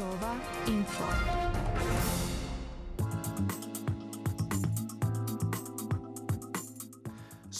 Sova Info.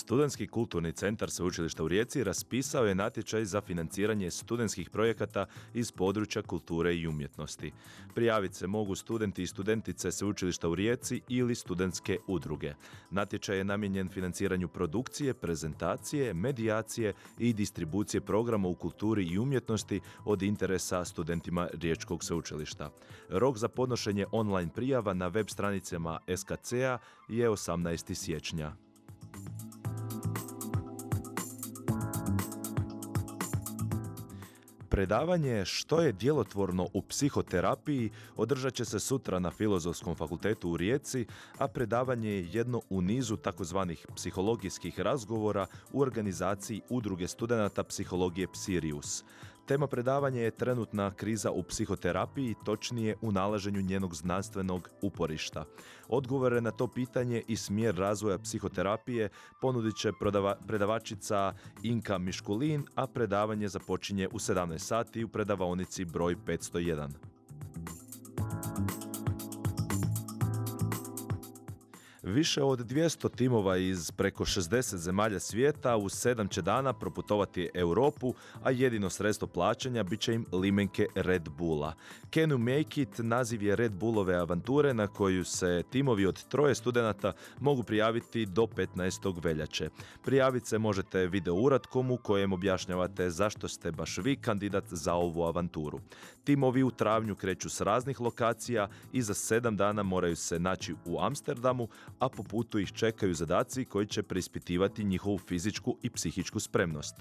Studentski kulturni centar Sveučilišta u Rijeci raspisao je natječaj za financiranje studentskih projekata iz područja kulture i umjetnosti. Prijaviti se mogu studenti i studentice Sveučilišta u Rijeci ili studentske udruge. Natječaj je namijenjen financiranju produkcije, prezentacije, medijacije i distribucije programa u kulturi i umjetnosti od interesa studentima Riječkog sveučilišta. Rok za podnošenje online prijava na web stranicama SKC-a je 18. siječnja. Predavanje Što je djelotvorno u psihoterapiji održat će se sutra na Filozofskom fakultetu u Rijeci, a predavanje je jedno u nizu takozvanih psihologijskih razgovora u organizaciji Udruge studenata psihologije Psirius. Tema predavanja je trenutna kriza u psihoterapiji, točnije u nalaženju njenog znanstvenog uporišta. Odgovore na to pitanje i smjer razvoja psihoterapije ponudit će predavačica Inka Miškulin, a predavanje započinje u 17 sati u predavaonici broj 501. Više od 200 timova iz preko 60 zemalja svijeta u 7 će dana proputovati Europu, a jedino sredstvo plaćanja bit će im limenke Red Bulla. Can you make it naziv je Red Bullove avanture na koju se timovi od troje studenata mogu prijaviti do 15. veljače. Prijaviti se možete video uratkom u kojem objašnjavate zašto ste baš vi kandidat za ovu avanturu. Timovi u travnju kreću s raznih lokacija i za 7 dana moraju se naći u Amsterdamu, a po putu ih čekaju zadaci koji će preispitivati njihovu fizičku i psihičku spremnost.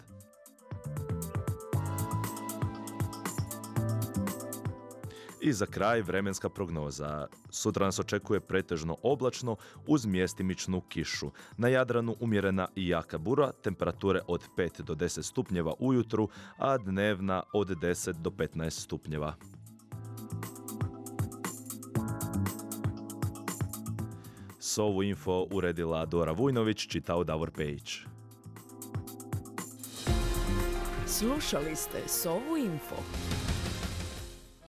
I za kraj vremenska prognoza. Sutra nas očekuje pretežno oblačno uz mjestimičnu kišu. Na Jadranu umjerena i jaka bura, temperature od 5 do 10 stupnjeva ujutru, a dnevna od 10 do 15 stupnjeva. Sovu info uredila Dora Vujnović, čitao Davor Pejić. Slušali ste Sovu info.